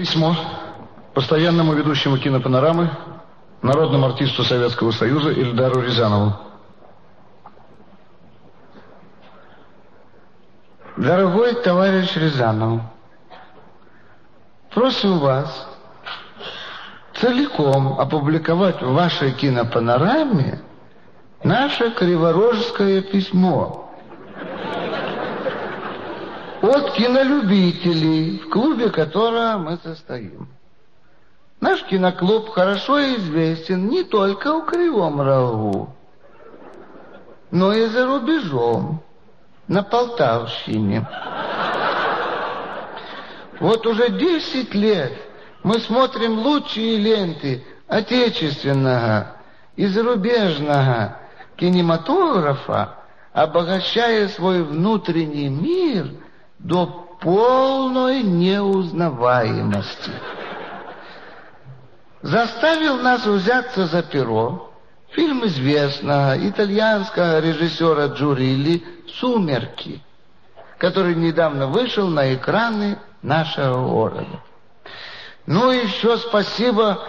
Письмо постоянному ведущему кинопанорамы, народному артисту Советского Союза Ильдару Рязанову. Дорогой товарищ Рязанов, просим вас целиком опубликовать в вашей кинопанораме наше криворожское письмо от кинолюбителей, в клубе которого мы состоим. Наш киноклуб хорошо известен не только у Кривом Рогу, но и за рубежом, на Полтавщине. Вот уже 10 лет мы смотрим лучшие ленты отечественного и зарубежного кинематографа, обогащая свой внутренний мир до полной неузнаваемости заставил нас взяться за перо фильм известного итальянского режиссера Джурилли «Сумерки», который недавно вышел на экраны нашего города. Ну и еще спасибо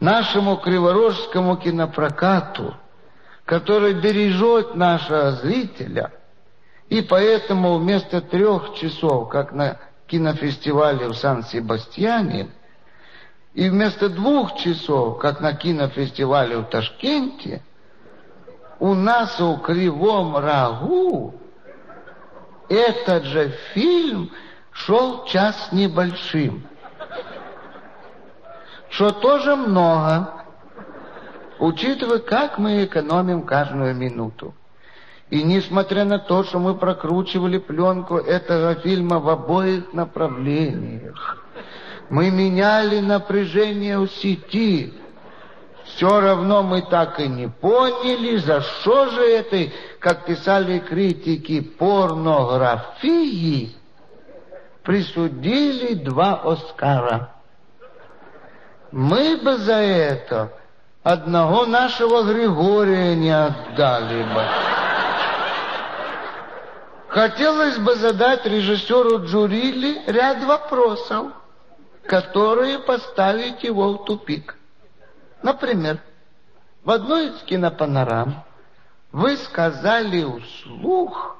нашему криворожскому кинопрокату, который бережет нашего зрителя, и поэтому вместо трех часов, как на кинофестивале в Сан-Себастьяне, и вместо двух часов, как на кинофестивале в Ташкенте, у нас у Кривом Рагу этот же фильм шел час небольшим. Что тоже много, учитывая, как мы экономим каждую минуту. И несмотря на то, что мы прокручивали пленку этого фильма в обоих направлениях, мы меняли напряжение у сети. Все равно мы так и не поняли, за что же этой, как писали критики, порнографии присудили два Оскара. Мы бы за это одного нашего Григория не отдали бы. Хотелось бы задать режиссеру Джурили ряд вопросов которые поставят его в тупик. Например, в одной из кинопанорам вы сказали вслух,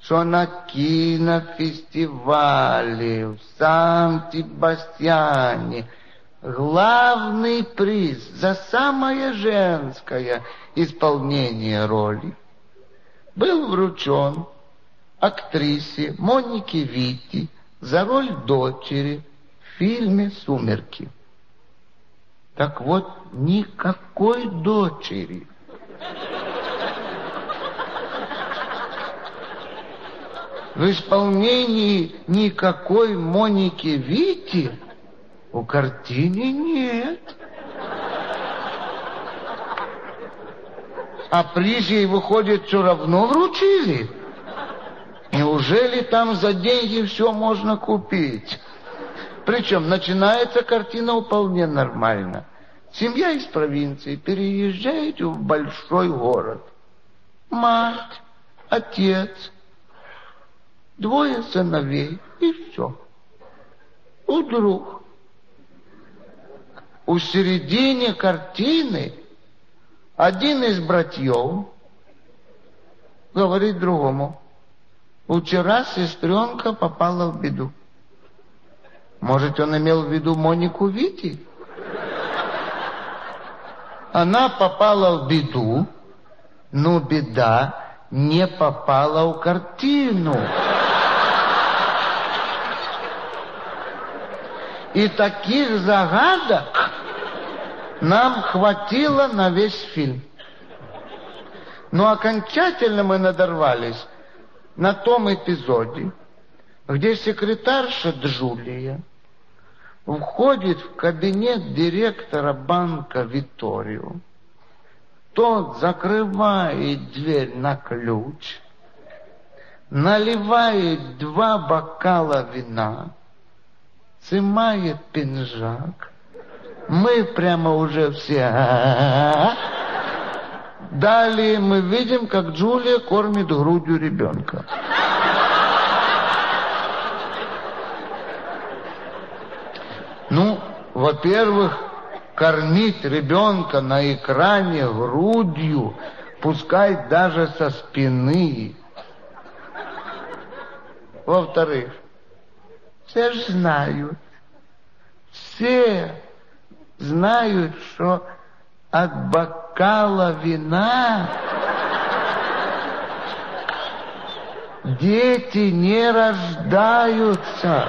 что на кинофестивале в Сан-Себастьяне главный приз за самое женское исполнение роли был вручен актрисе Монике Витти за роль дочери в фильме «Сумерки». Так вот, никакой дочери. В исполнении никакой Моники Вити у картины нет. А приз ей, выходит, все равно вручили. Неужели там за деньги все можно купить? Причем начинается картина вполне нормально. Семья из провинции переезжает в большой город. Мать, отец, двое сыновей и все. Вдруг у середины картины один из братьев говорит другому, Вчера сестренка попала в беду. Может, он имел в виду Монику Вити? Она попала в беду, но беда не попала в картину. И таких загадок нам хватило на весь фильм. Но окончательно мы надорвались на том эпизоде, где секретарша Джулия входит в кабинет директора банка Виторио, тот закрывает дверь на ключ, наливает два бокала вина, снимает пинжак. Мы прямо уже все Далее мы видим, как Джулия кормит грудью ребенка. Во-первых, кормить ребенка на экране грудью, пускай даже со спины. Во-вторых, все же знают, все знают, что от бокала вина дети не рождаются.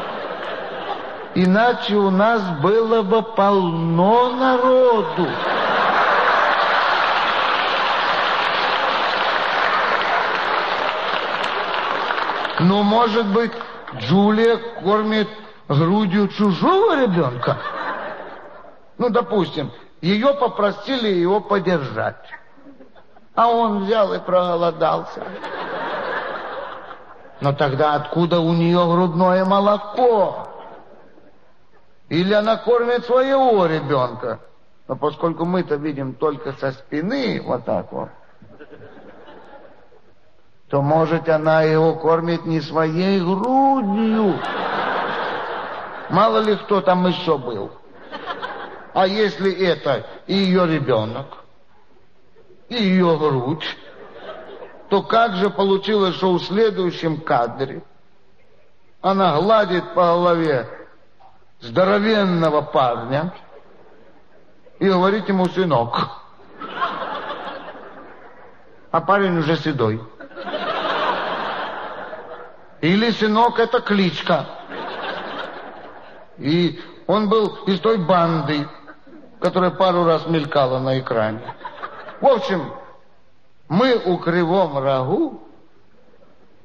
Иначе у нас было бы полно народу. Ну, может быть, Джулия кормит грудью чужого ребенка? Ну, допустим, ее попросили его подержать. А он взял и проголодался. Но тогда откуда у нее грудное молоко? Или она кормит своего ребенка? Но поскольку мы-то видим только со спины, вот так вот, то, может, она его кормит не своей грудью. Мало ли кто там еще был. А если это и ее ребенок, и ее грудь, то как же получилось, что в следующем кадре она гладит по голове здоровенного парня и говорит ему сынок. А парень уже седой. Или сынок это кличка. И он был из той банды, которая пару раз мелькала на экране. В общем, мы у Кривом Рагу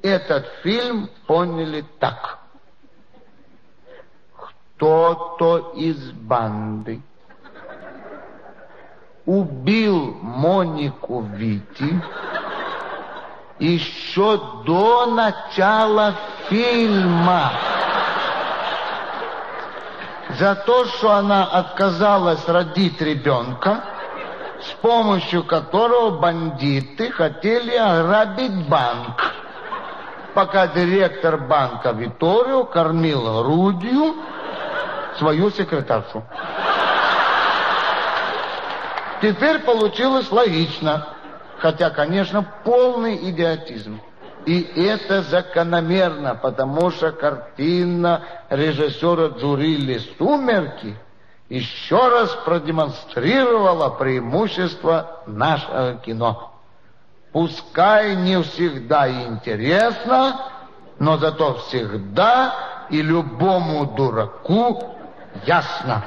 этот фильм поняли так. Кто-то из банды убил Монику Вити еще до начала фильма за то, что она отказалась родить ребенка, с помощью которого бандиты хотели ограбить банк. Пока директор банка Виторио кормил грудью свою секретаршу. Теперь получилось логично, хотя, конечно, полный идиотизм. И это закономерно, потому что картина режиссера Джурили «Сумерки» еще раз продемонстрировала преимущество нашего кино. Пускай не всегда интересно, но зато всегда и любому дураку ясно.